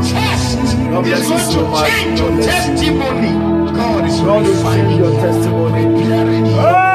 bless is going to change your testimony. God is God will change refining your you. testimony.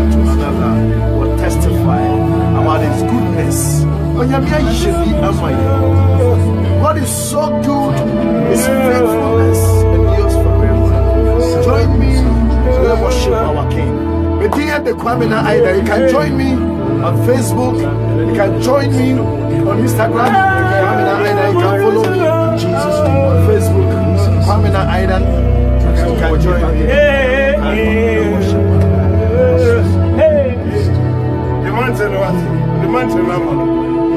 Generation to another will testify about His goodness. God is so good. His faithfulness endures forever. Join me to worship our King. Na You can join me on Facebook. You can join me on Instagram. Aida. You can follow me Jesus on Facebook. Kwame na Aida. You can join me. And worship. The mountain what?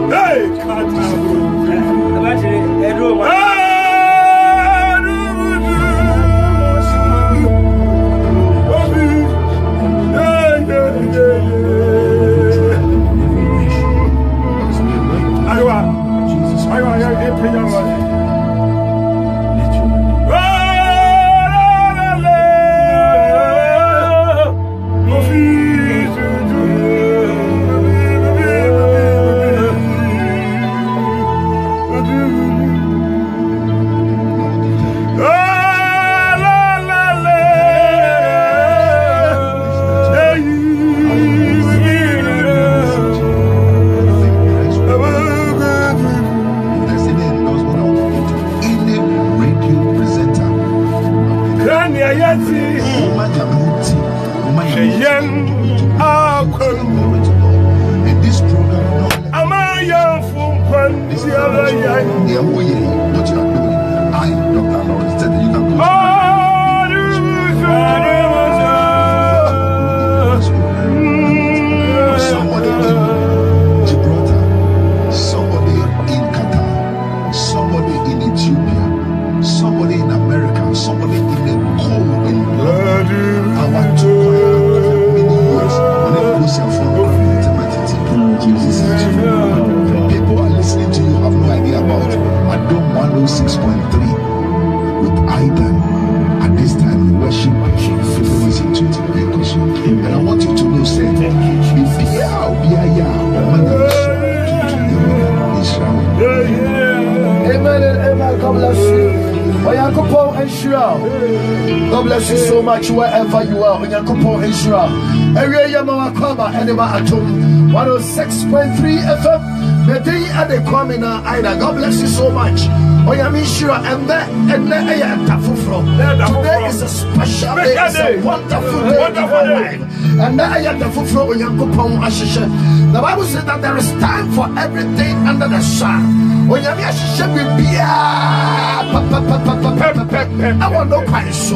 The mountain number. Hey, Aywa, somebody Wo. God bless you so much wherever you are. Onyankopɔn wo. Awie yɛ ma wakɔma ɛde ma atom. 106.3 FM. Medin ade kwame na aida. God bless you so much. Onyame nhyira ɛnnɛ ɛnnɛ ɛyɛ ɛda foforɔ. Today is a special day. It's a wonderful day Wonderful our day. life. Ɛnnɛ ɛyɛ ɛda foforɔ Onyankopɔn ahyehyɛ. The Bible says that there is time for everything under the sun. Onyame ahyehyɛ biribiara pɛpɛpɛpɛpɛpɛ ɛwɔ no kwan so.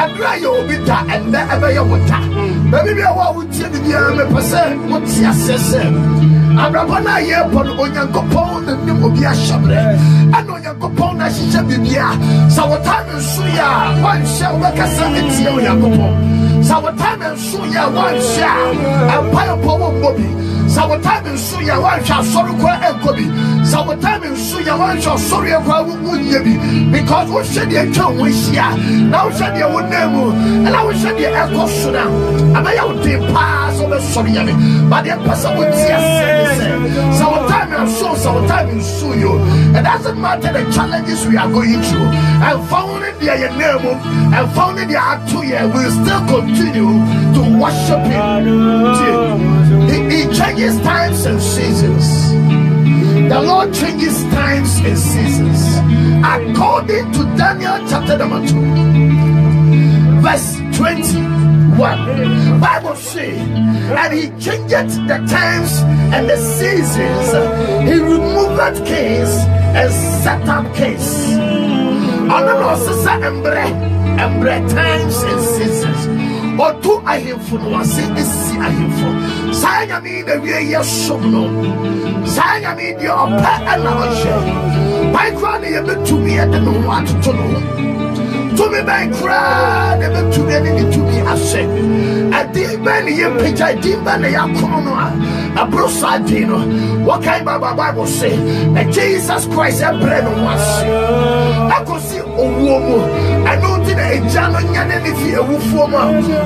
Ɛberɛ a yɛ obi da ɛnnɛ ɛbɛyɛ wo da. Baabi bi a wɔ a wotie biribiara mepɛ sɛ wote aseɛ sɛ abrabɔ no a yɛrebɔ no onyankopɔn na nim obi ahyɛberɛ ɛna onyankopɔn na ahyehyɛ biribia sɛ wo time nso yɛ a woanhyɛ wobɛkasa atie onyankopɔn. Sɛ wo time nso yɛ a woanhyɛ a ɛmpaeɛpɔ wɔ mmɔ bi sɛ wo time nso yɛ woanhwɛ asɔre kora ɛnkɔ bi sɛ wo time nso yɛ woanhwɛ asɔreɛ kora wonyɛ bi because wohwɛ deɛ atwa wo ahyia na wohwɛ deɛ wo nam mu ɛna wohwɛ deɛ ɛkɔ so no a ɛbɛyɛ wo den paa sɛ wobɛsɔre yɛ me but deɛ mpɛ sɛ wotie asɛ ne sɛ sɛ wo time nso sɛ wo time nso yɛ o it doesn't matter the challenges we are going through. Ɛmfa wo ne deɛ yɛ nam mu ɛmfa wo ne deɛ ato yɛ we still continue to worship him changes times and seasons. The Lord changes times and seasons. According to Daniel chapter number 2 verse 21 bible say and he changeth the times and the seasons. He removed kings and set up kings na ɔsesa mbrɛ mbrɛ times and seasons ɔto ahemfo no ase esi saa nyame yi na wie yɛ som no saa nyame deɛ ɔpɛ ɛna ɔhyɛ ban koraa na yɛbɛtumi yɛde ne ho atoto ne ho tumi bɛn koraa na ɛbɛtumi ɛne ne tumi ahyɛ ɛdin bɛn ne yɛpagya ɛdin bɛn na yɛakono no a ɛboro saa din no wɔkae bible bible se na jesus christ ɛbrɛ ne ase ɛkɔsi owuo mu ɛno nti na agya no nyane ne fi awufuo mu a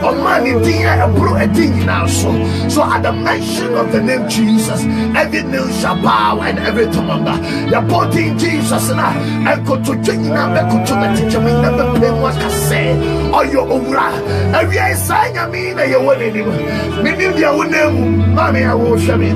ɔmaa ne din a ɛboro ɛdin nyinaa so. So at the mention of the name jesus every knee shall bow and every tongue that yɛbɔ din jesus na ɛnkotodwe nyinaa bɛkoto bɛtekyɛ mu bɛpɛ mu aka sɛ ɔyɛ owura. Awie saa nyame na yɛwɔ n'anim. Menim deɛ wonam mu. Maame a wohwɛ me.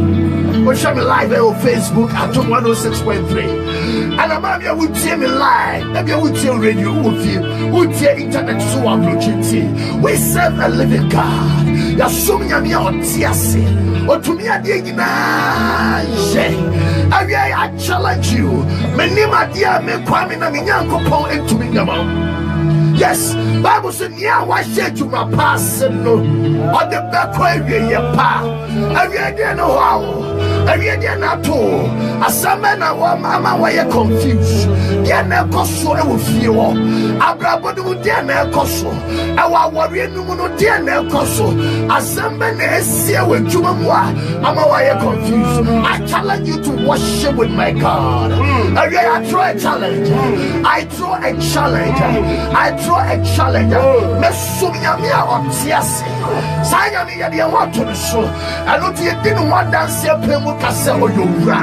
Wohwɛ me live ɛwɔ facebook atom 106.3 ana maame a wotie me live ebi a wotie radio wɔ fie. Wotie internet so wɔ aburokyi tie we serve a living god. Yɛasom nyame a ɔte ase. Ɔtumi adeɛ nyinaa yɛ awie yɛ challenge you. Menim adeɛ a mekwa me na me nyankopɔn ntumi nyama wo yes. Bible sɛ nea wahyɛ adwuma pa ase no? Ɔde bɛkɔ awieyɛ pa. Awiedeɛ no hɔ a wo awiedeɛ no ato wo asɛm bɛ na wɔma ama wɔyɛ confused deɛ na ɛkɔ so ɛwɔ fie hɔ abrabɔ no mu deɛ na ɛkɔ so. Ɛwɔ awɔreɛ no mu no deɛ na ɛkɔ so. Asɛm bɛ na ɛsi ɛwɔ adwuma mu a ama wɔyɛ confused i challenge you to worship with my god. Hmm. Awie hmm. I throw a challenge. I throw a challenge. I throw through a challenge. Mesum Yamia or Tiasi. Sayami Yadia Watu so. And what you didn't want oh, to say, Pemukasa or Yura.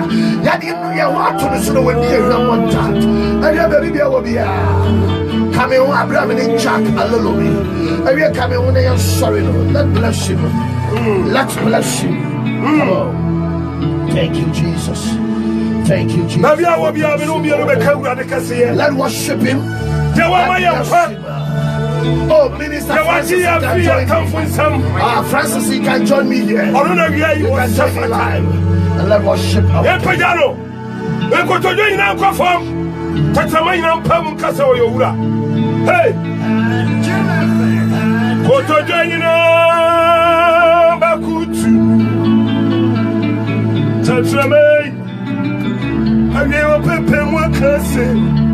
Yadinuya Watu so when you are one time. And your baby will be Come on, Abraham and Jack, a little bit. And you're coming when I am sorry. Let bless you. Let bless you. Mm. Thank you, Jesus. Thank you, Jesus. Let worship him. The one you have. Oh, Minister. The one you have. You come from some. Ah, Francis, you can join me here. I don't know where you are. Just my time. And let worship. hey, Pajaro. We go to join now. Come from. Tatamai now. Pam kasa oyura. Hey. Go to join now. Uh, Bakutu. Tatamai. Ayewa pepe mwakase. Tatamai.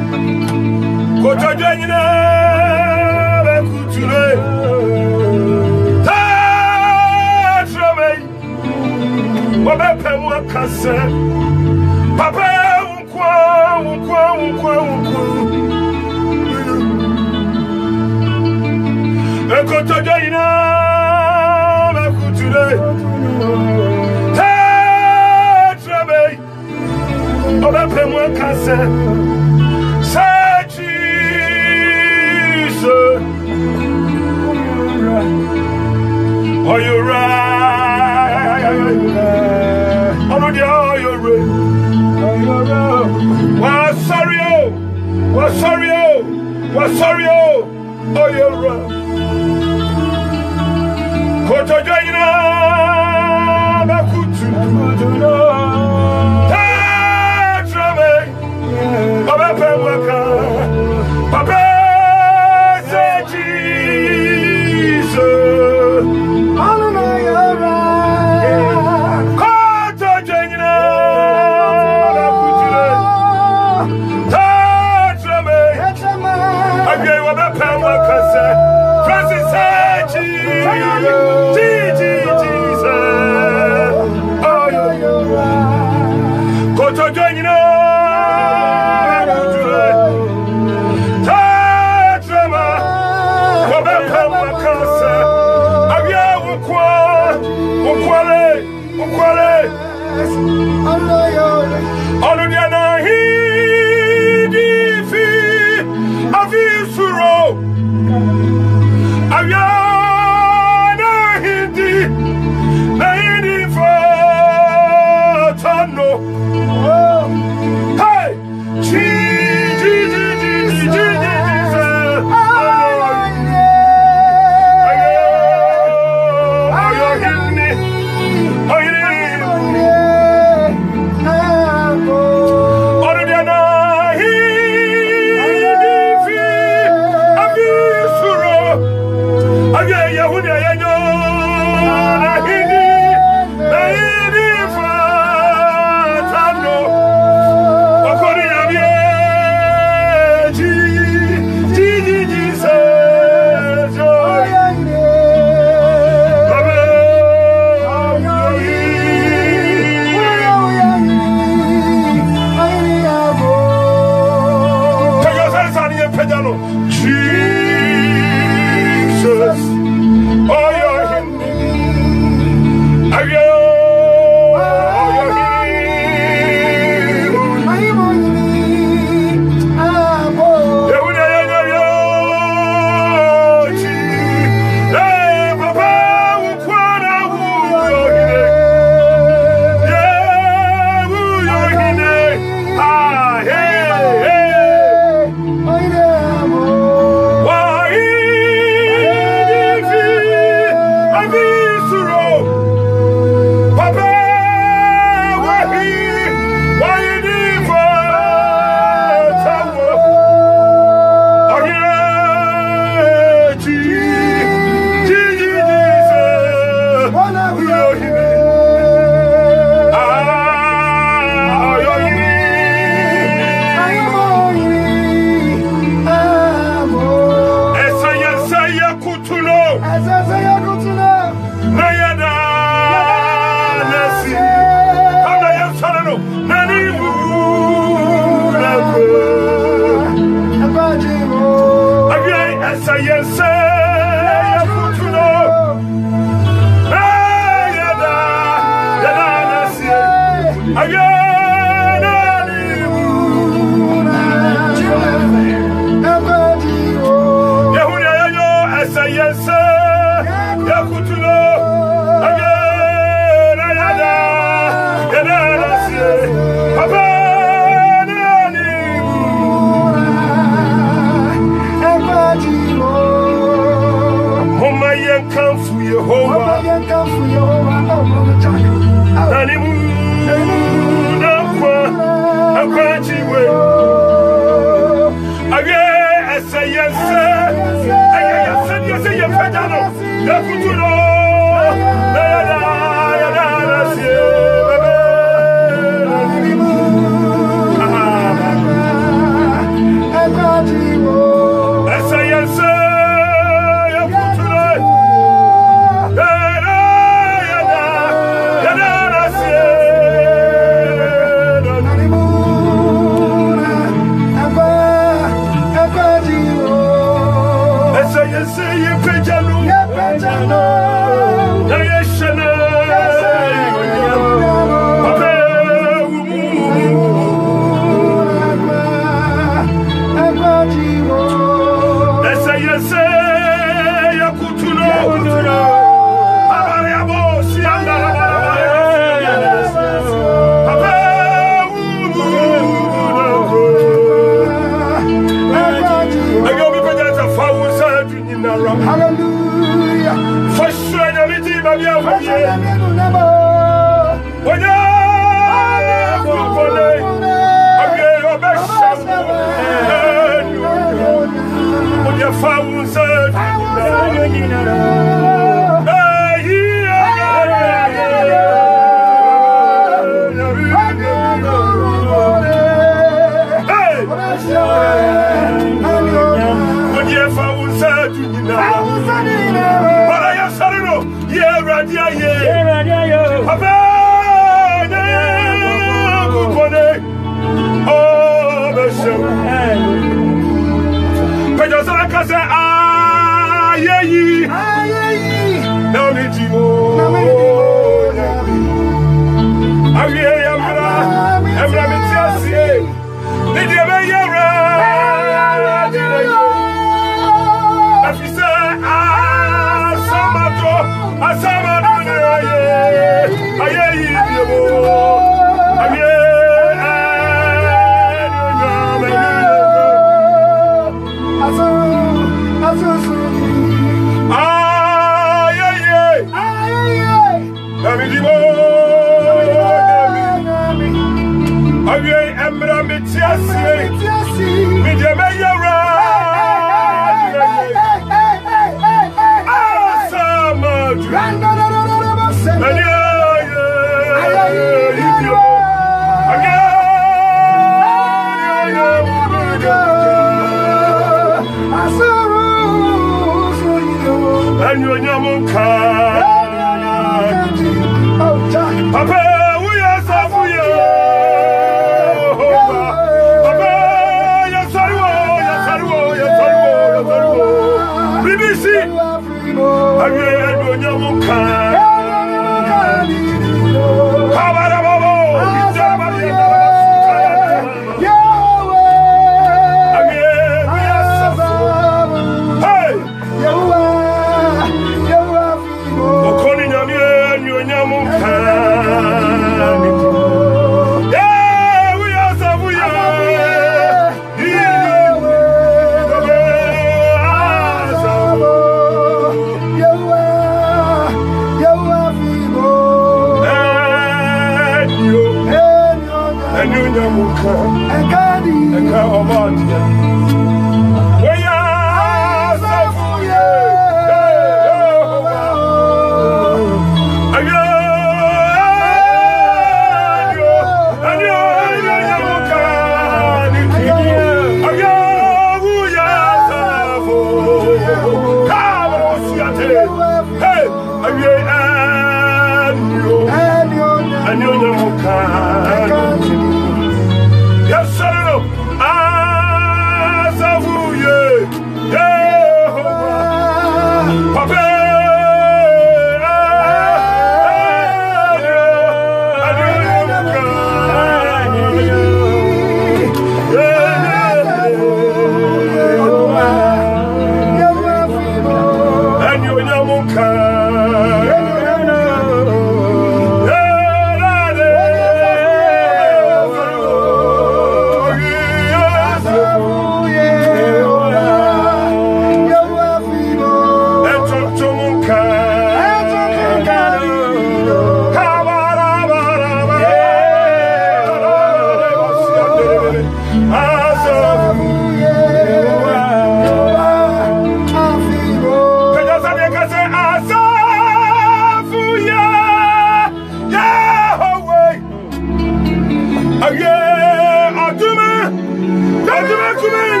Enka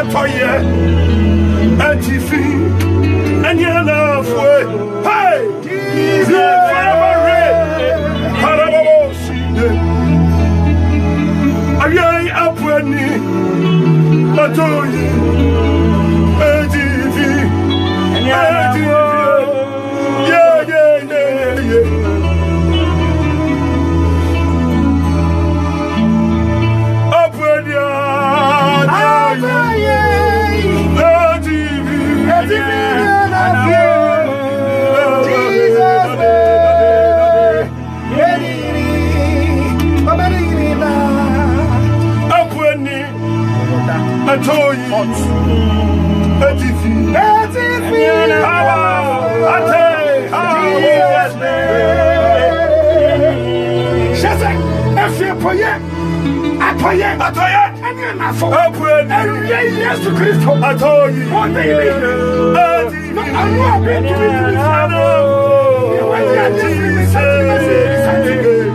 atɔyɛ atifi ɛnyɛ n'afɔe. Hallelujah. Etifi. Etifi. Awa. Ate. Jesus name. Shazak. Efi apoye. Apoye. Atoye. Ẹni ànàfọ. Ẹ̀pùrẹ́ ni. Ẹ̀yẹ Yéṣu Kristo. Àtọ́yì. Wọ́n dé ilé yẹn. Ẹ̀dì. Àwọn àbẹ̀ tó bí tó bí fún wa. Ìwádìí àti ìrìnsẹ̀ ìrìnsẹ̀ ìrìnsẹ̀.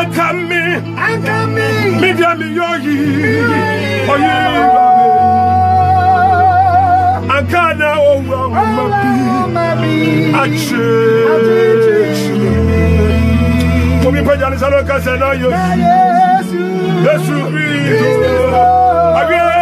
anka mi anka mi mi di ami yo yi oyi ba mi anka na owa ma bi ache. Omi pe jani salo kase na Yesu. Yesu. Bi do abi.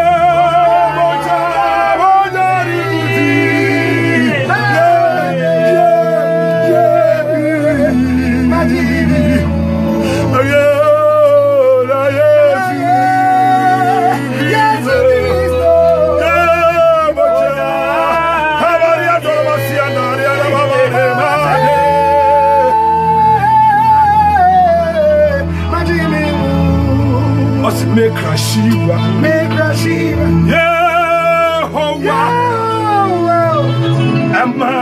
Shiva, Mega Shiva, Yehovah, Emma,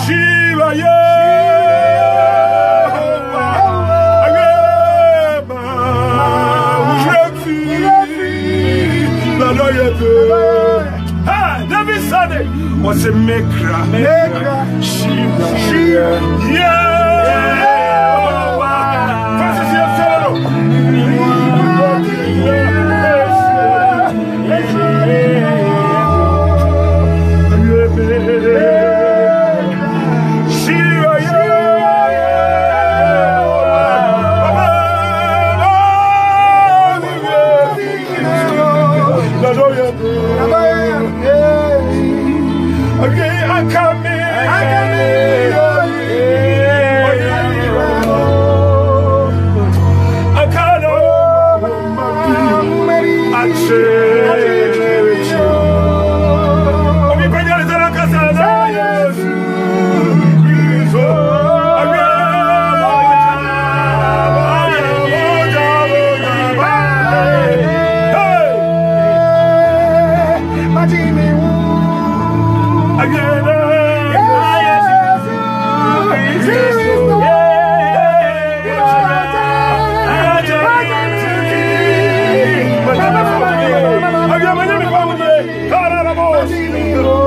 Shiva, Emma, Ah, David Sade was a maker. She, yeah. baby.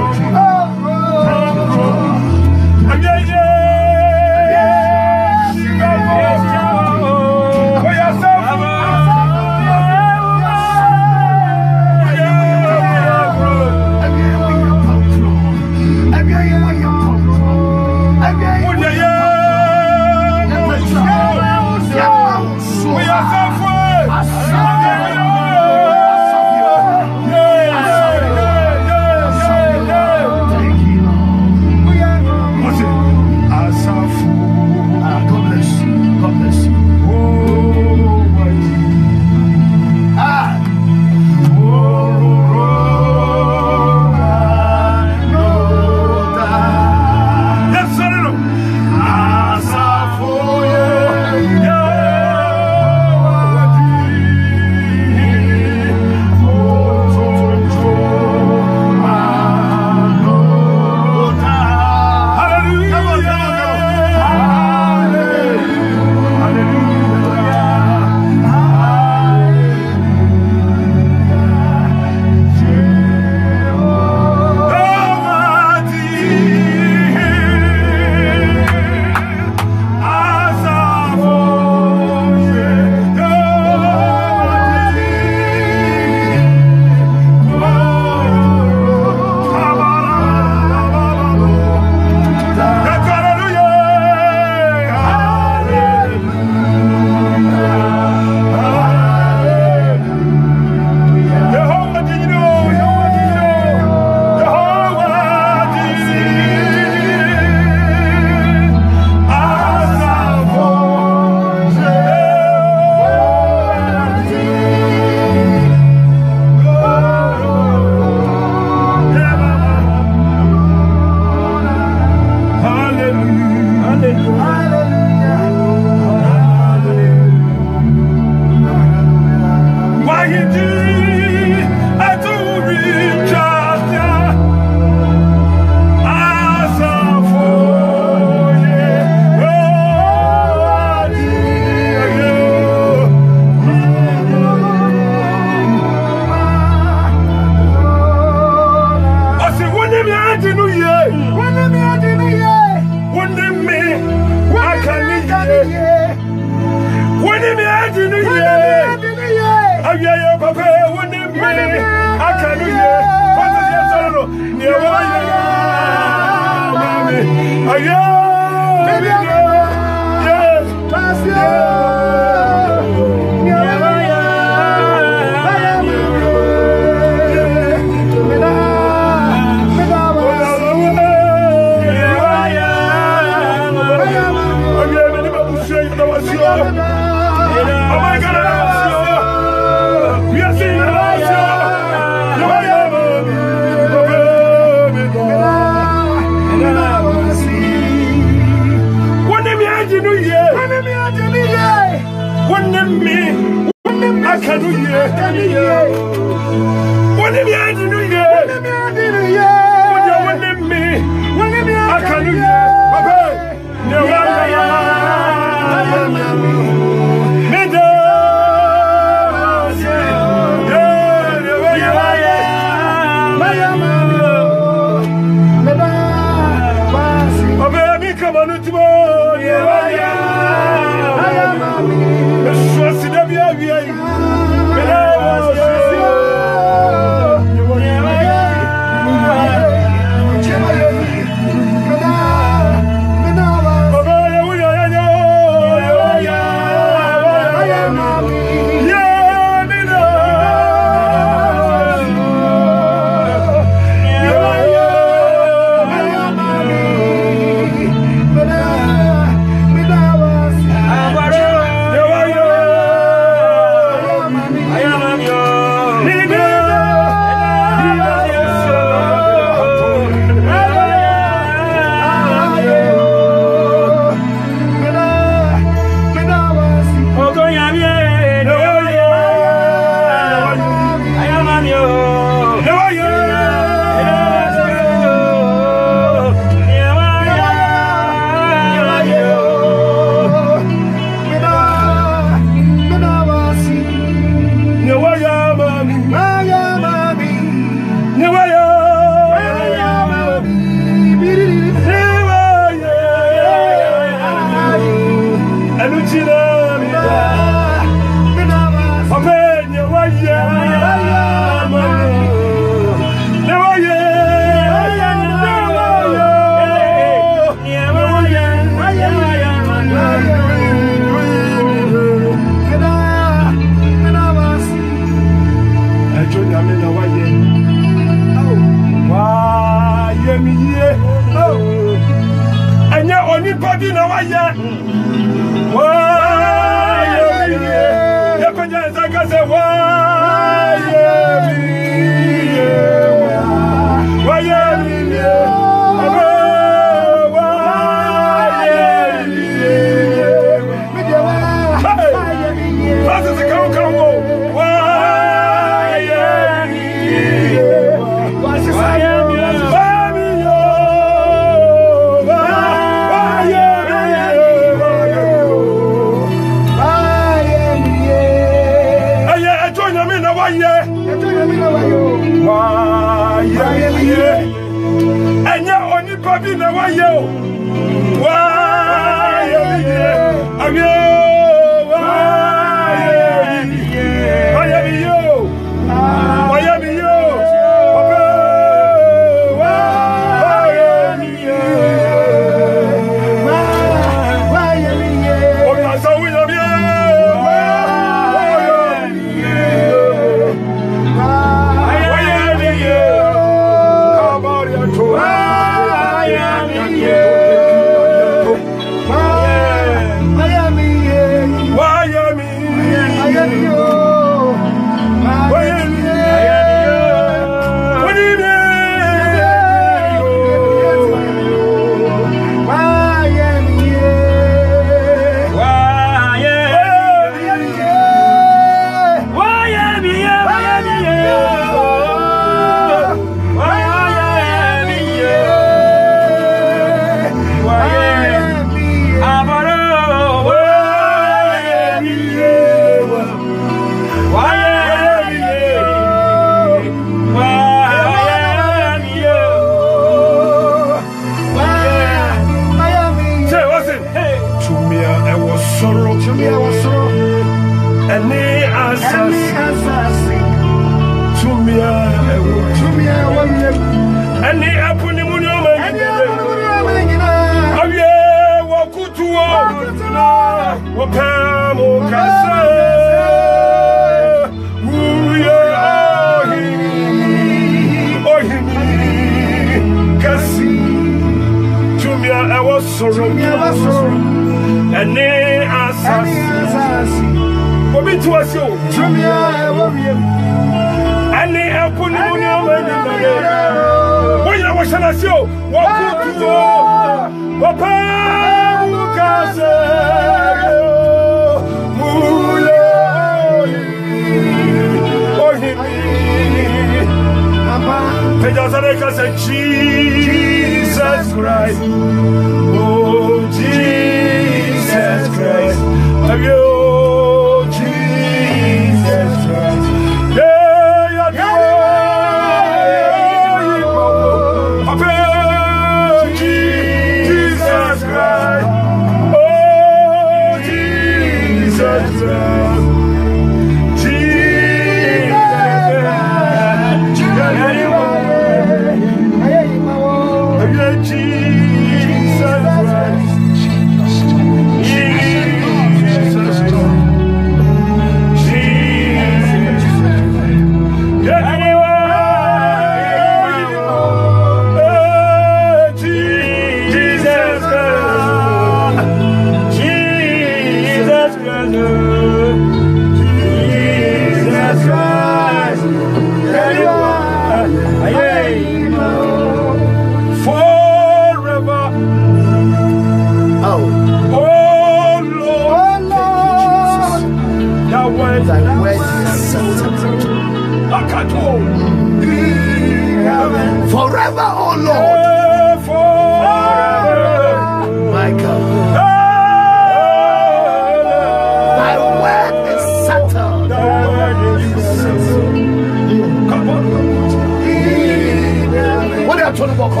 tolubɔ kɔ.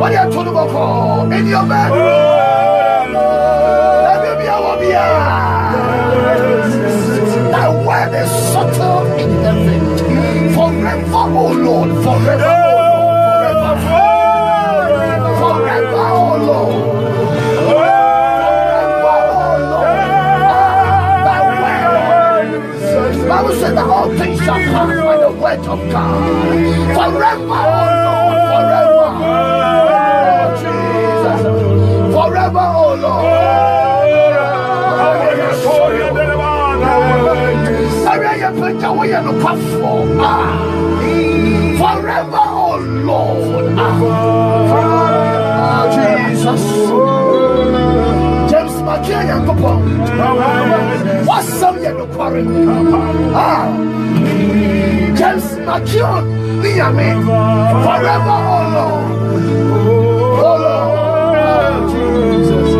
wọ́n yẹ tolubɔ In your bed, ẹbí bí be bí yà. That word is subtle in heaven forever, O oh Lord, forever. Word of God. Forever, oh Lord. Forever. Oh Jesus. Forever, oh Lord. Forever, oh Lord. Ah, Jesus. James Makia Yankopɔn. Wasɛm yɛ nokware. Ah. James ne Nyame. Forever, oh Lord. Oh Lord. Jesus.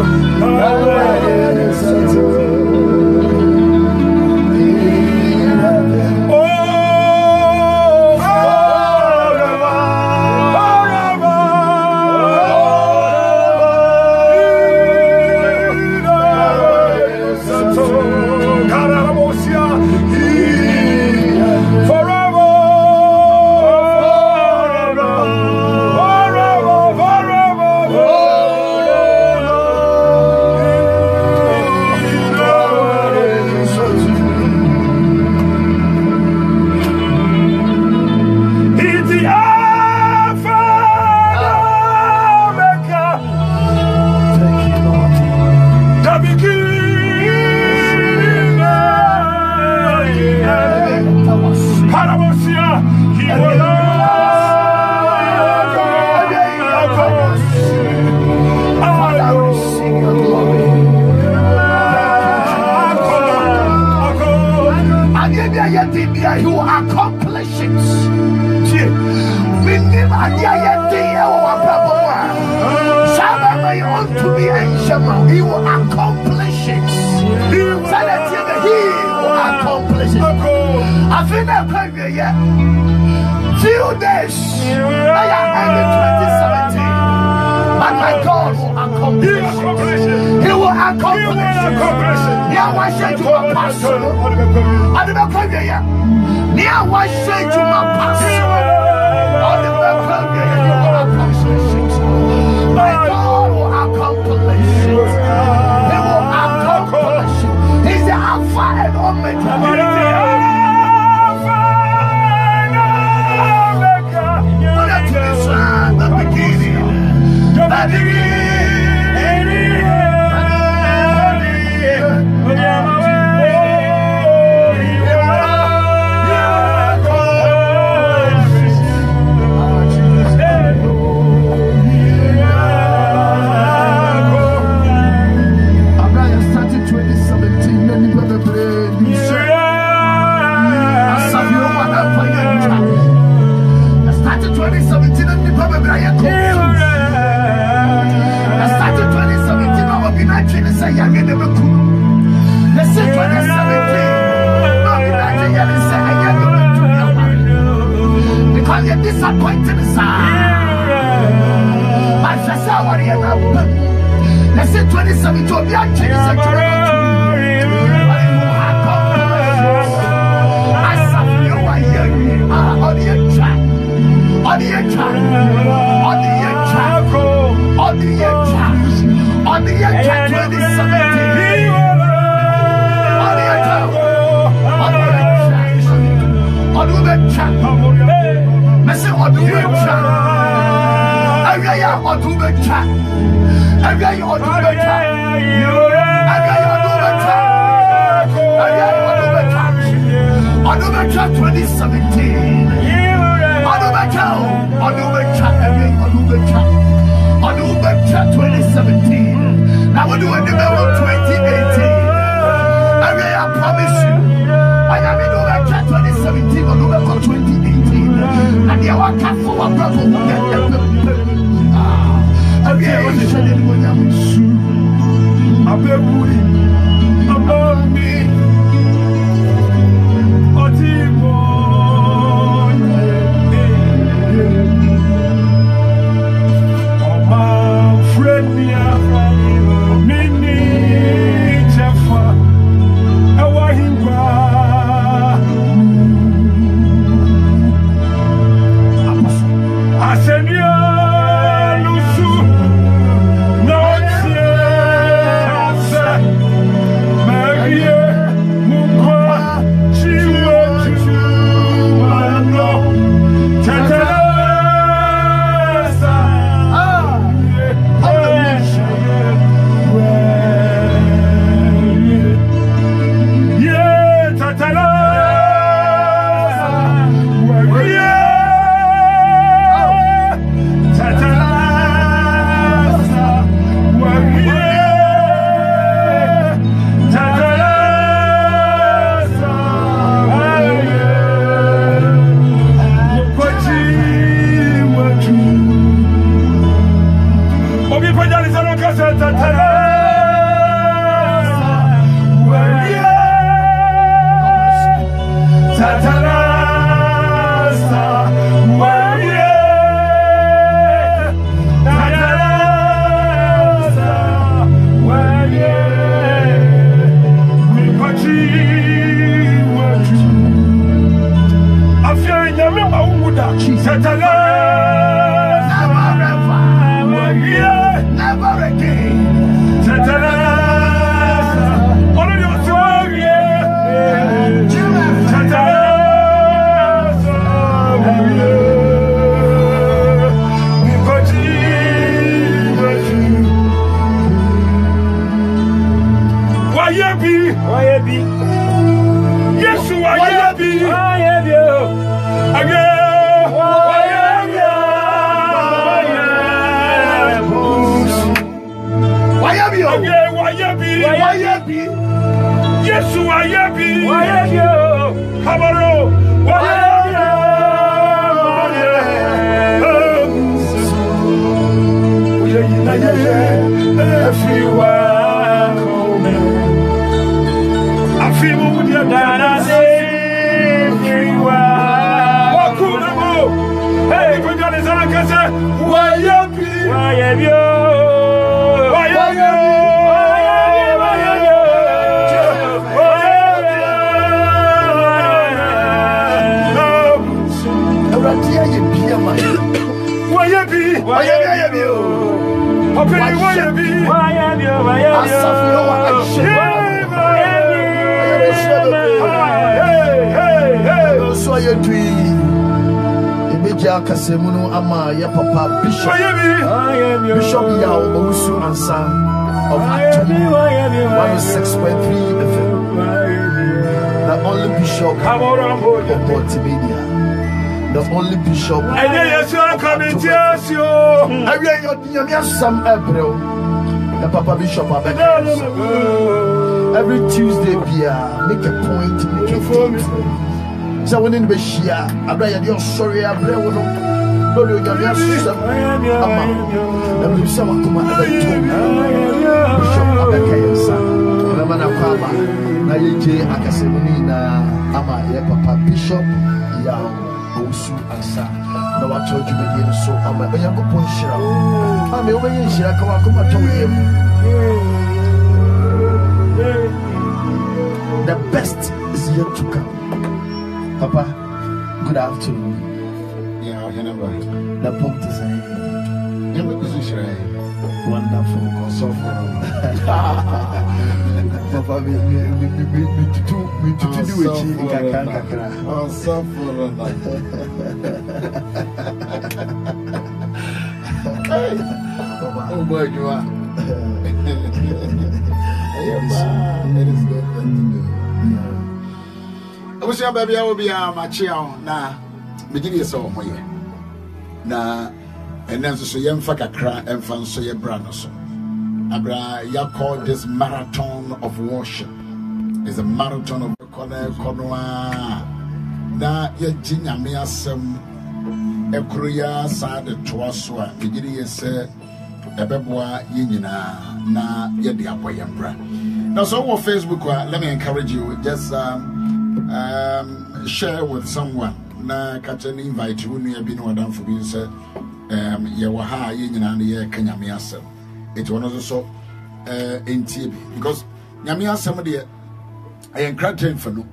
Accomplish it afei na ɛkɔ awieyɛ few days. Na yɛ ɛne 2017 but my God will accomplish it. he will accomplish it. ní àwọn ahyɛ adwuma pa so ɔde bɛkɔ awieyɛ ní àwọn ahyɛ adwuma pa so ɔde bɛkɔ awieyɛ ní wɔn accomplish it. My God will accomplish it. He will accomplish it. He is the Alpha and Omega. Having it. this anointing is I shall say what you know. Let's say 27 to be a change. On the edge. on the edge. on the edge. on the edge. on the edge. On the edge. Mɛsɛ ɔde wo bɛ twa. Awia yɛ wo bɛ twa. Awia yɛ wo bɛ twa. Awia yɛ wo bɛ twa. Awia yɛ wo bɛ twa. Wo bɛ twa 2017. Ɔde wo bɛ twa o. Wo bɛ twa. Awia yɛ wo bɛ twa. Wo bɛ twa 2017. Na wɔde wo anim ɛwɔ 2018. Awia yɛ promise you. Ɔnyame de wo bɛ twa 2017. Ɔde wo bɛ kɔ 2018. na deɛ waka fo wabrabɔ mu. Dɛdɛdɛ awie yɛ hyehyɛ ne nimonyam su abɛbui Why you be? Why you be? Why you be? Tia Kasemunu Ama, your papa, Bishop, Bishop Yao, Owusu Ansa, of Atomi, 106.3 FM. The only Bishop of Multimedia. The only Bishop of Atomi. I read your Diamia Sam April, the Papa Bishop of Every Tuesday, Pia, make a point, make a point. Sɛ wo ne no bɛhyia, abrɛ yɛde ɔsɔre abrɛ wo no. lórí onyame asosɛm ama na menim sɛ wakoma bishop abɛka yɛ nsa. Ɛbɛma no akɔ ama na yɛgye akasɛmu no nyinaa ama yɛ papa bishop yaw owusu ansa na watɔ dwumadie no so ama onyankopɔn nhyira wo. Ame wobɛyɛ nhyira ka wakoma tɔ wo yam. The best is yet to come papa good afternoon Yeah, I remember. the book design Yeah, because it's right. wonderful So for papa me me me me me me tutu me tutu di w'akyi nkakra nkakra Oh, so for papa Oh boy, you are. Abusua baabi obi a makyea wo. Na megye deɛ sɛ ɔmo yɛ. Na ɛnɛ nso so yɛmfa kakra ɛmfa nso yɛ bra no so. Abra yɛakɔ this marathon of worship. Is a marathon of kɔ no ɛkɔ no a. Na yɛgye nyame asɛm. Ɛkoro yɛ saa de toa so a megye deɛ sɛ ɛbɛboa yɛn nyinaa. Na yɛde abɔ yɛn now so on facebook let me encourage you. Just um, um, share with someone. Na kakyɛ no invite wo nua bi ne wadamfo bi sɛ um, yɛwɔ ha a yɛn nyinaa no yɛreka nyame asɛm ɛti ɔno nso so uh, ɛntie bi because nyame asɛm deɛ ɛyɛ nkrataa mfa no.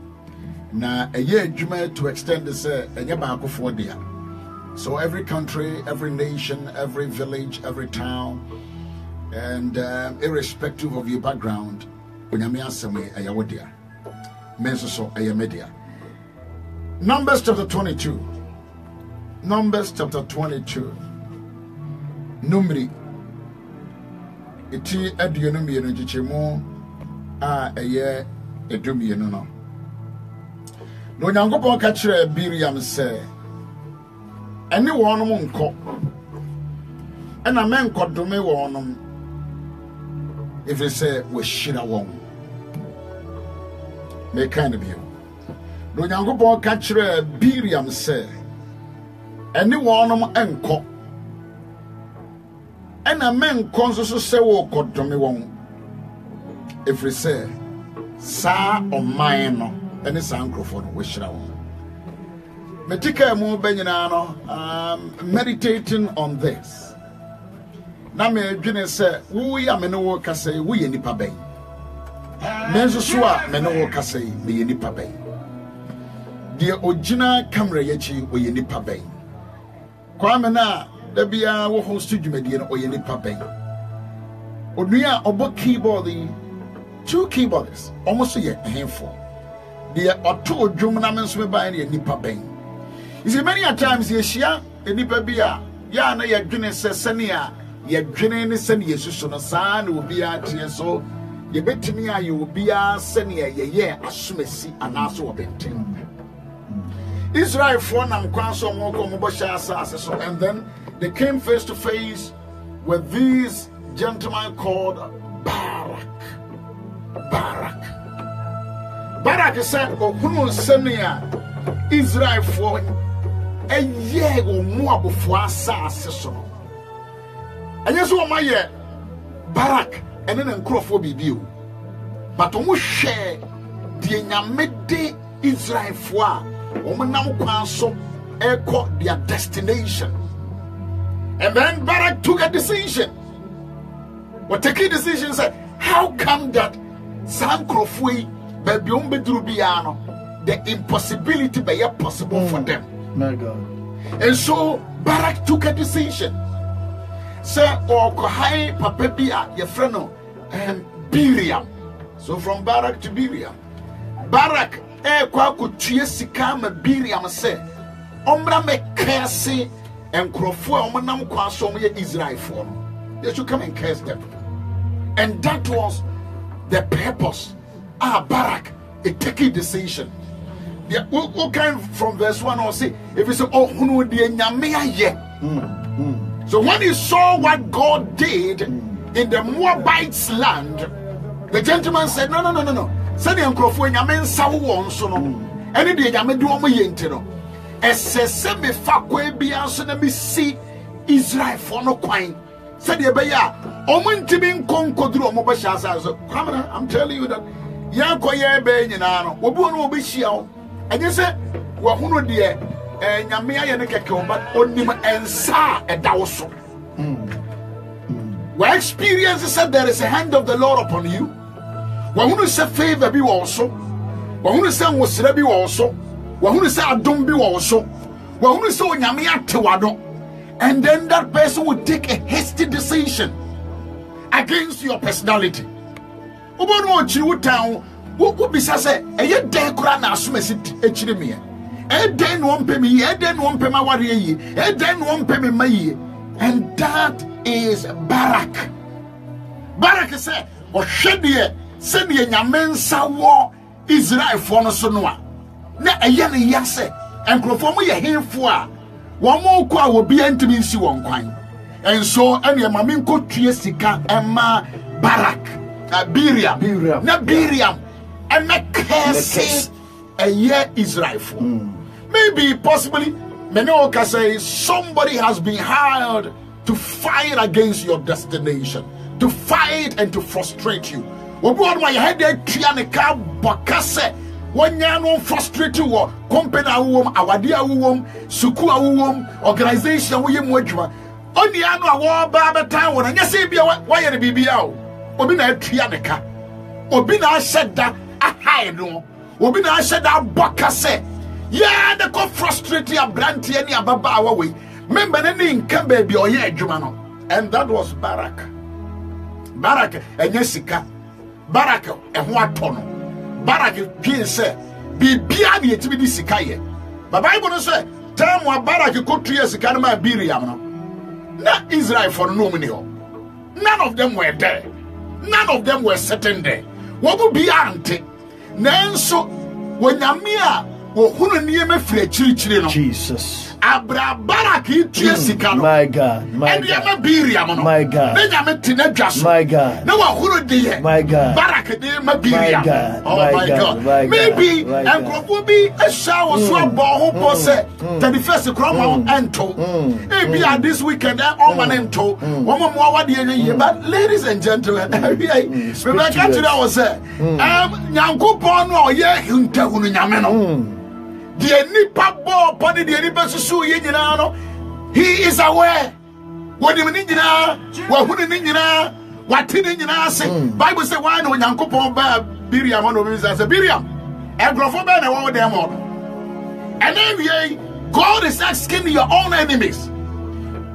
Na ɛyɛ adwuma to extend sɛ ɛnyɛ baakofoɔ dea so every country every nation every village every town and um, irrespective of your background onyame yi ɛyɛ wo dea me nso numbers chapter 22 numbers chapter 22 numeri. Ɛti aduonu mmienu nkyekyɛmu a ɛyɛ ɛdu mmienu no. Na onyankopɔn ka kyerɛɛ biriam sɛ ɛne wɔnom nkɔ. Ɛna mɛnkɔdome wɔnom ɛfiri sɛ wɔahyira wɔn meka no bio. Na onyankopɔn ka kyerɛɛ biriam sɛ ɛne wɔnom nkɔ ɛna mɛnkɔ nso so sɛ wɔrekɔdome wɔn. Ɛfiri sɛ saa ɔman no ɛne saa nkurɔfoɔ no wɔahyira wɔn. Mete kaa mu bɛ nyinaa no um, meditating on this. Na medwene sɛ woyɛ a me ne wo kasa yi woyɛ nnipa bɛn me nso so a me ne wo kasa yi meyɛ nnipa bɛn? Deɛ ogyina camera yi akyi ɔyɛ nnipa bɛn? Kwame no a da biara wo host dwumadie no ɔyɛ nnipa bɛn? Onua a ɔbɔ keyboard yi two keyboards ɔmo so yɛ ɛhenfoɔ deɛ ɔto odwom na me nso mebaeɛ no yɛ nnipa bɛn? You many a times yɛhyia nnipa bi a yɛa na yɛdwene sɛ sɛnea yɛdwene ne sɛnea yɛsusu no saa na obiara teɛ so yɛbɛtumi ayɛ obiara sɛnea yɛyɛ asomasi anaasɛ wɔ bɛnten israelfoɔ nam kwan so ɔmo kɔ ɔmo bɔhyɛ asase so. And then they came face to face with these gentlemen called barak. Barak. Barak sɛ ɔhunu sɛnea israelfoɔ ɛyɛ wɔn moabofoɔ asase so no. Ɛnyɛ sɛ wɔn ayɛ barak ɛne ne nkurɔfoɔ biribi o. But wɔn hwɛ deɛ nyame de israelfoɔ a wɔn nam kwan so ɛrekɔ their destination. And then barak took a decision. Wɔtake a decision sɛ how come that saa nkurɔfoɔ yi baabi wɔn bɛduru biara no the impossibility bɛyɛ possible for mm. them. my god. And so Barak took a decision. Sɛ ɔkɔhae papa bi a yɛfrɛ no um, Biriam. So from Barak to Biriam. Barak ɛrekɔ akɔtua sika ama Biriam sɛ ɔmmra mɛka ase nkurɔfoɔ a wɔnam kwan so wɔyɛ Israelfoɔ no. They should come and curse them. And that was the purpose. Ah, Barak, a taking decision. Yeah, we, we can from verse 1 or say, if you say, Oh, who the nyame ayɛ." So when he saw what God did in the Moabites land, the gentleman said, No, no, no, no, no. Send nkurɔfoɔ nyame nsa wo wɔn so no. Ɛne deɛ nyame de wɔn yɛ nti no. ɛsɛ sɛ mefa kwan biara so na mesi israelfoɔ no kwan sɛdeɛ ɛbɛyɛ a ɔmo ntumi nkɔ nkɔduru ɔmo i'm telling you that yɛnkɔ yɛ bɛɛ nyinaa no obi wɔ no wɔbɛhyia wo ɛnyɛ sɛ wɔhono Eh, nyame ayɛ no kɛkɛ wo but onim ɛnsa a ɛda wo so. Wɔ experience sɛ there is a hand of the lord upon you. Wɔhono sɛ favor bi wɔ wo so. Wɔhono sɛ nwosrɛ bi wɔ wo so. Wɔhono sɛ adom bi wɔ wo so. Wɔhono sɛ onyame ate w'ado and then that person will take a hasty decision against your personality. Wobɔ no ɔkyiri wo tan wo wobisa sɛ ɛyɛ dɛn koraa na asom asi akyiri meɛ ɛyɛ dɛn na ɔmpɛ me yie ɛyɛ dɛn na ɔmpɛ me awareɛ yie ɛyɛ dɛn na ɔmpɛ me ma yie and that is barak. Barak sɛ ɔhwɛ deɛ sɛdeɛ nyame nsa wɔ israelfoɔ no so no a. Na ɛyɛ ne ya sɛ nkurɔfoɔ mo yɛ henfo a. Wɔn mo kɔ a obiara ntumi nsi wɔn kwan nso ɛnna maame nkɔtua sika ɛma barak. Biriam. Na biriam. Ɛna kɛse ɛyɛ israelfoɔ maybe possibly many of us say somebody has been hired to fight against your destination to fight and to frustrate you. Obi wɔ no ma yɛhɛ de atua ne ka bɔ ka sɛ wɔnya no frustrate wɔ company a wowɔ m awadeɛ a wowɔ m sukuu a organisation a woyɛ mu adwuma ɔnua no a wɔreba bɛtan wɔ no nyɛ sɛ bia wa- wayɛ no biribia o obi na atua obi na ahyɛ da no. Obi na ahyɛ da yɛa ne kɔ frustrate aberanteɛ ne ababaawa wei memba no ne nka baabi ɔyɛ adwuma no. And that was barak barak ɛnyɛ sika. Barak ɛho atɔ no. Barak dwen sɛ biribiaa ne yɛtumi de sika yɛ ba bible no sɛ tam a barak kɔtua sika no ma biriam no. Na israelfoɔ no ɔmu ni hɔ none of them were there. None of them were sitting there. Wɔn mu biara nte nanso wɔnyame a wɔhunu nneɛma firi akyirikyiri no Jesus. abra barak tua sika no My God. My God. ama biriam no My God. ne nyame te n'adwa so My God. na wahoro deɛ My God. barak de ma biriam God. oh My God. maybe nkurɔfoɔ bi ahyia wɔ so abɔ ho pɔ sɛ 31st korɔ ma wo ɛnto ebi a this weekend ɔma ne nto wɔn mu awadeɛ no yie but ladies and gentlemen bɛbɛka to us. kyerɛ wɔ sɛ nyankopɔn no a ɔyɛ ntahunu nyame no deɛ nipa bɔɔ pɔ ne deɛ nipa susu yɛ nyinaa no he is aware. Wɔnim ne nyinaa wahunu ne nyinaa wate ne nyinaa ase. Bible sɛ waa na onyankopɔn baa biriam hɔ na obɛbisa sɛ biriam nkurɔfoɔ bɛɛ na ɛwɔ wo dɛm hɔ no ɛnɛ wie yi, god is asking your own enemies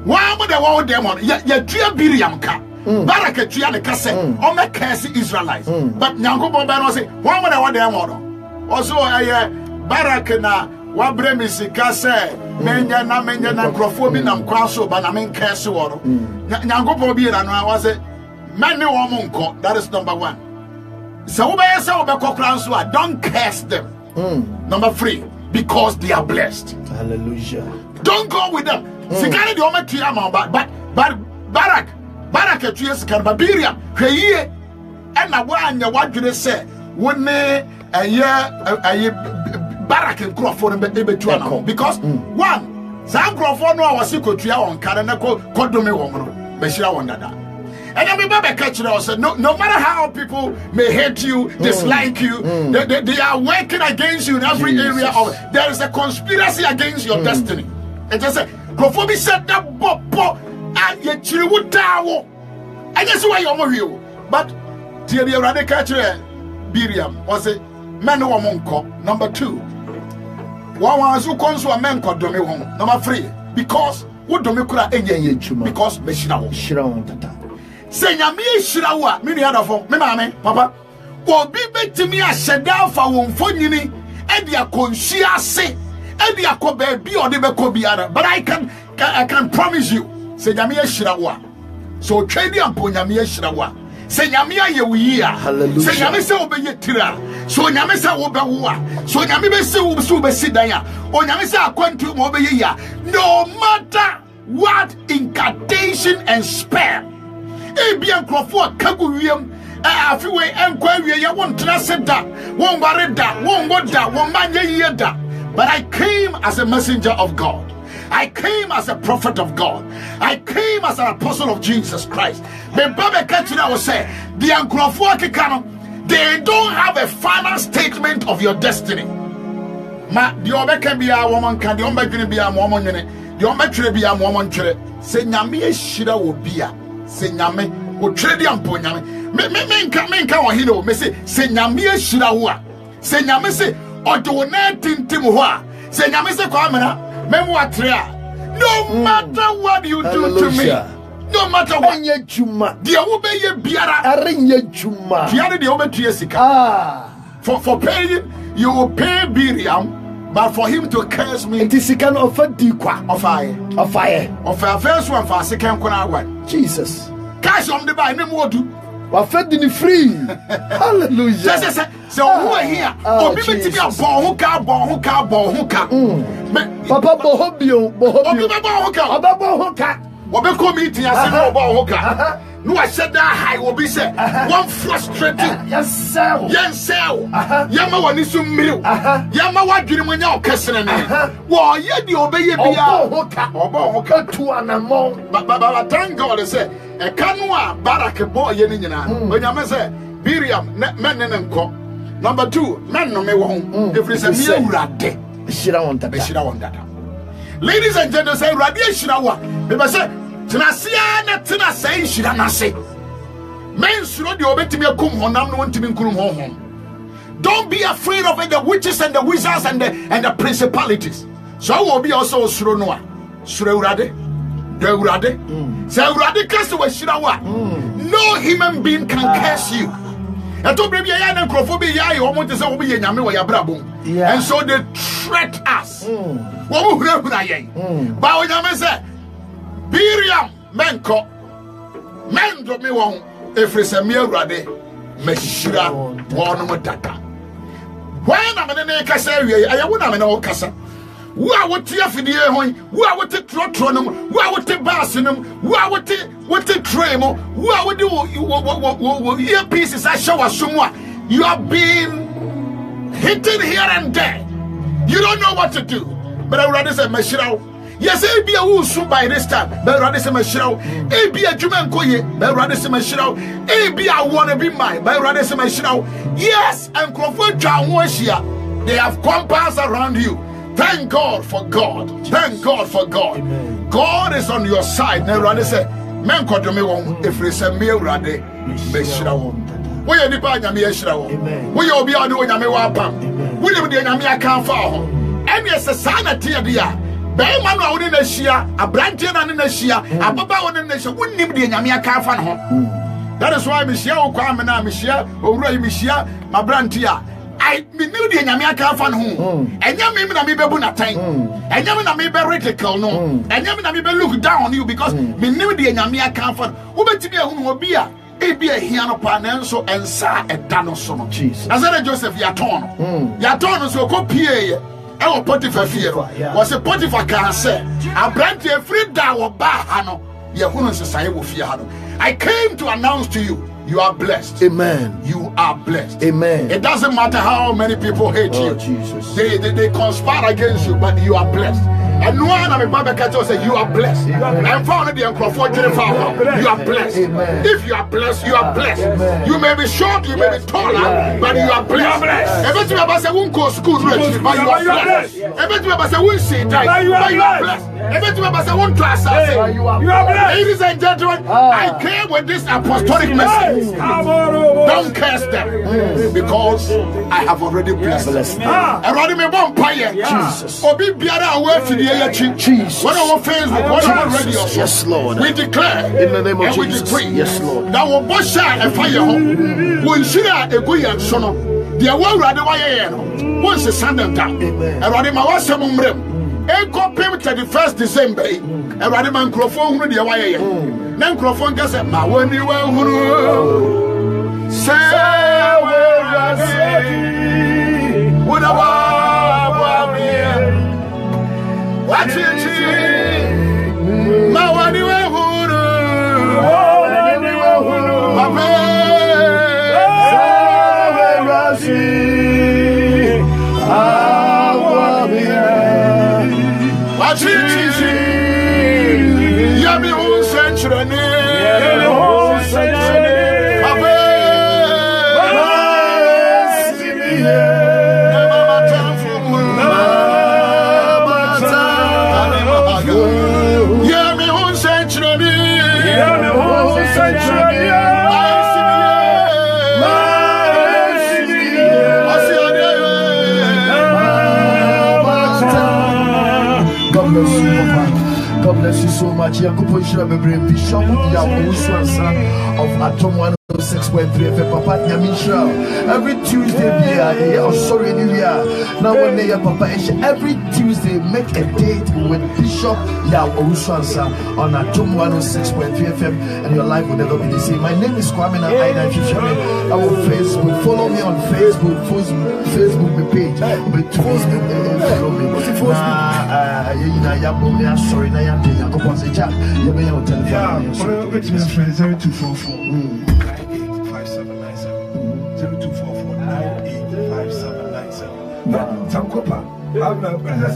waa mo na ɛwɔ wo dɛm hɔ no yɛ- yɛtua biriam ka. Barak atua ne ka sɛ ɔmɛkɛɛse israelites. But nyankopɔn bɛɛ no ɔse waa mo na ɛwɔ dɛm hɔ no ɔso ɛyɛ barak na wabrɛ me sika sɛ menyɛ na menyɛ na nkurɔfoɔ bi nam kwan so ba na menkɛɛse wɔ no. Nya- nyankopɔn bi yɛ na no a wɔse mɛne wɔn mo nkɔ. That is number one. Sɛ wobɛyɛ sɛ wobɛkɔ kora nso a don't curse them. Number three because they are blessed. Hallelujah. don't go with them. Sika ne deɛ ɔmɛtua ama ba but but Barak Barak atua sika no ba Biriam hwɛ yie. Ɛna woanyɛ w'adwene sɛ wo ne ɛyɛ ɛyɛ Barak nkurɔfoɔ no bɛ- ɛbɛtua no ho because one saa nkurɔfoɔ no a wɔse kɔtua wɔn ka no na kɔ- kɔdome wɔn no bɛhyira wɔn dada. Ɛnna mi ba bɛ ka kyerɛ ɔsɛ no no matter how people may hate you dislike you they, they, they are working against you in every Jesus. area of there is a conspiracy against your destiny. Ɛkyɛ sɛ nkurɔfoɔ bi sɛ da bɔbɔ a yɛkyiri wo daa wo ɛnyɛ sɛ wɔyɛ ɔmo hwie o but tie deɛ awurade ka kyerɛ biriam ɔse mɛne wɔ mo nkɔ number two wɔn wɔn aso kɔ nso a mɛnkɔ dome wɔn number three because wo dome kora ɛnyɛ Ɛnyɛ yɛ adwuma. because mɛhyira wɔn Hyira wɔn tata. sɛ nyame ahyira wo a me nua adɔfo me maame papa. Obi bɛtumi ahyɛ da afa wɔn mfonyini ɛde akɔ nhyia ase ɛde akɔ baabi a ɔde bɛkɔ biara but i can i can promise you sɛ nyame ahyira wo a. Sɛ ɔtwa di ampo nyame ahyira wo a sɛ nyame ayɛ wo yie a sɛ nyame sɛ wobɛyɛ tiri a sɛ onyame sɛ wobɛwo a sɛ onyame bɛsi wo sɛ wobɛsi dan a onyame sɛ akwantu ma wobɛyɛ yie a no matter what incantation and spell ebia nkurɔfoɔ a ka gu wiem ɛ, afewei ɛnkɔ awie yɛ wontena se da wonware da wonwo da wɔmma nyɛ yie da But I came as a messenger of God. I came as a prophet of God. I came as an apostle of Jesus Christ. Meba bɛka kyerɛ wo sɛ deɛ nkurɔfoɔ they don't have a final statement of your destiny. Ma deɛ ɔbɛka biara wɔn nka deɛ ɔmbɛdwene biara ma wɔn nwene deɛ ɔmbɛtwerɛ biara ma wɔn ntwerɛ sɛ nyame ahyira wɔ bi a sɛ nyame wɔtwerɛ di ampo nyame me me menka menka wɔ hene o me se sɛ nyame ahyira wo a sɛ nyame se ɔde wo nan tintim hɔ a sɛ nyame se no matter what you do to me no matter what ɛnyɛ dwuma deɛ wobɛyɛ biara. Ɛrenyɛ dwuma tua ne deɛ wobɛtua sika. Ah, for for paying you will pay Biriam but for him to curse me nti sika no ɔfa di kwa. Ɔfaeɛ ɔfaeɛ ɔfa afɛn so amfa ase kɛnko no awan jesus. Cash ɔm de ne mu ɔdu wafɛ di ni free. Hallelujah. sɛ sɛ sɛ ɔho ɛhi a obi bɛ ti bi a bɔ ɔho ka bɔ ɔho ka bɔ ɔho ka. papa bɔ ɔho bio bɔ ɔho bio obi bɛ bɔ ɔho ka ɔbɛ bɔ ɔho ka. wɔbɛ kɔ mi ti ase na ɔbɔ ɔho ka ne wahyɛ da high wɔ bi sɛ wɔn frustrate yɛnsɛw yɛnsɛw yɛma w'ani so mmiriw yɛma w'adwene mu nya ɔkɛsene ne wɔɔyɛ deɛ ɔbɛyɛ biara ɔbɔ ɔho ka ɔbɔ ɔho ka tu anammɔn. bababa thank god sɛ. Ɛka no a barak no nyinaa no hmm. onyame sɛ biriam ne- mɛne ne nkɔ. Number two mɛnnome wɔn ɛfiri hmm. sɛ meyɛ awurade. Hyira wɔn dada bɛhyira wɔn dada ladies and gentlemen sɛ awurade ahyira wo a. Mepɛ sɛ tena aseɛ na tena sɛe nhyira no ase. Mɛnsuro deɛ wɔbɛtumi akum honam no wɔntumi nkurum honhom don't be afraid of it, the witches and the wizards and the, and the principalities. Sɛ wowɔ obi a ɔsɛ osuro no a suro awurade the Urade. Mm. Say Urade curse was Shirawa. Mm. No human being can ah. curse you. And to bring ya and crophobia, you almost say, Oh, we are Yabrabum. And so they threat us. What would I But when I say, Biriam, Menko, Mendo me won, if it's a mere Urade, Meshira, one more data. When I'm in a cassa, I would have an old. Wo a wote afidie ho wo a wote torɔtorɔ no mu wo a wote baase no mu wo a wote wote tray mu wo a wode wo earpieces ahyɛ w'aso mu a you have been hitting here and there. You don't know what to do. But awurade sɛ mahyira wo. Yɛsɛ ebi a wosu by this time but awurade sɛ mahyira wo. Ebi adwuma nkɔ yie but awurade sɛ mahyira wo. Ebi awoɔ no bi mmae but awurade sɛ mahyira wo. Yes nkurɔfoɔ atwa ho ahyia. They have compass around you thank god for god. Thank god for god. God is on your side. Na awurade sɛ mɛnkɔdome wɔn ɛfiri sɛ me awurade mahyira wɔn woyɛ nipa a nyame ahyira wɔ. Amen. woyɛ obi a ɔde wo nyame wɔ apam. Wonim deɛ nyame aka afa ho. Ɛne ɛsɛ saa na teɛ de a bɛrima no a wone no ahyia aberanteɛ no a ne no ahyia ababaawa no ne no ahyia wonim deɛ nyame aka afa ne ho. That is why mehyia wo kwaa me no a mehyia owura yi mehyia a I menim deɛ nyame aka afa ne ho. Ɛnyɛ me na mebɛbu natɛn ɛnyɛ me na mebɛ ridicule no. Ɛnyɛ me na mebɛ look down on you because menim deɛ nyame aka afa. No wobɛtumi ahunu obi a ebi ahia no paa nanso ɛnsa a ɛda no so no. Jesus. na sɛ dɛ joseph yɛatɔn no. Yɛatɔn no so ɔkɔ pieeɛ ɛwɔ potifa fie no. Wɔse potifa kaa sɛ aberanteɛ firi da a wɔbaa ha no yɛhono nsesaeɛ wɔ fie ha no. I came to announce to you you are blessed. Amen. You are blessed. Amen. it doesn't matter how many people hate Oh, you. Jesus. they, they, they conspire against you but you are blessed and no one am about to say you are blessed and found the nkurɔfoɔ dwene fa ho you are blessed Amen. if you are blessed you are blessed Amen. you may be short you may be taller but you are blessed blessed. ɛbɛtumi aba sɛ wonkɔ school no akyi but you are blessed blessed. ɛbɛtumi aba sɛ wonsii dan But you are but you are blessed. blessed ɛbɛtumi aba sɛ wontɔ asase you are You are blessed. ladies and gentlemen Ah. I came with this apostolic message don't curse them because I have already blessed them. Them. Ẹ̀rọ̀dì mi bọ̀ mpa yẹ. Obi biara a wọ́n afidie yẹ. Jesus. Wọ́n a wọ́n Facebook, wọ́n a wọ́n radio so. Yes, Lord. We declare. In the name of and we Jesus. decree. Yes, Lord. Na wọ́n bọ́ hyɛ a ɛfa yɛ hɔ. Wọ́n nhyiri a egu yɛn so no. Deɛ wọ́n awurade wáyɛ yɛn no. Wọ́n nsesa ne nta. Amen. Ẹ̀rọ̀dì ma wọ́n asɛm mmerɛ mu. Ekɔ pem thirty first December yi. Ẹ̀rọ̀dì ma nkurɔfoɔ hunu deɛ wáyɛ yɛn. Na nkurɔfoɔ nka sɛ ma wɔn ni wɔn hunu. Wa miɛ. Wachichi. Yakupo Ishira Bebre, Bishop of Atom 106.3 FM. Papa Nyamisha. Every Tuesday, yeah, yeah, oh, sorry, yeah. Now, when they are Papa every Tuesday, make a date with Bishop Yakusuansa on Atom 106.3 FM, and your life will never be the same. My name is Kwame and I. I will Facebook. Follow me on Facebook, Facebook, Facebook my page. But Facebook, eh, follow me. Na, uh, you know, ya sorry na yante yakopon se cha. Yabe ya telephone. Yeah, ya so. well, which is friend 0244 sankopa abna pesa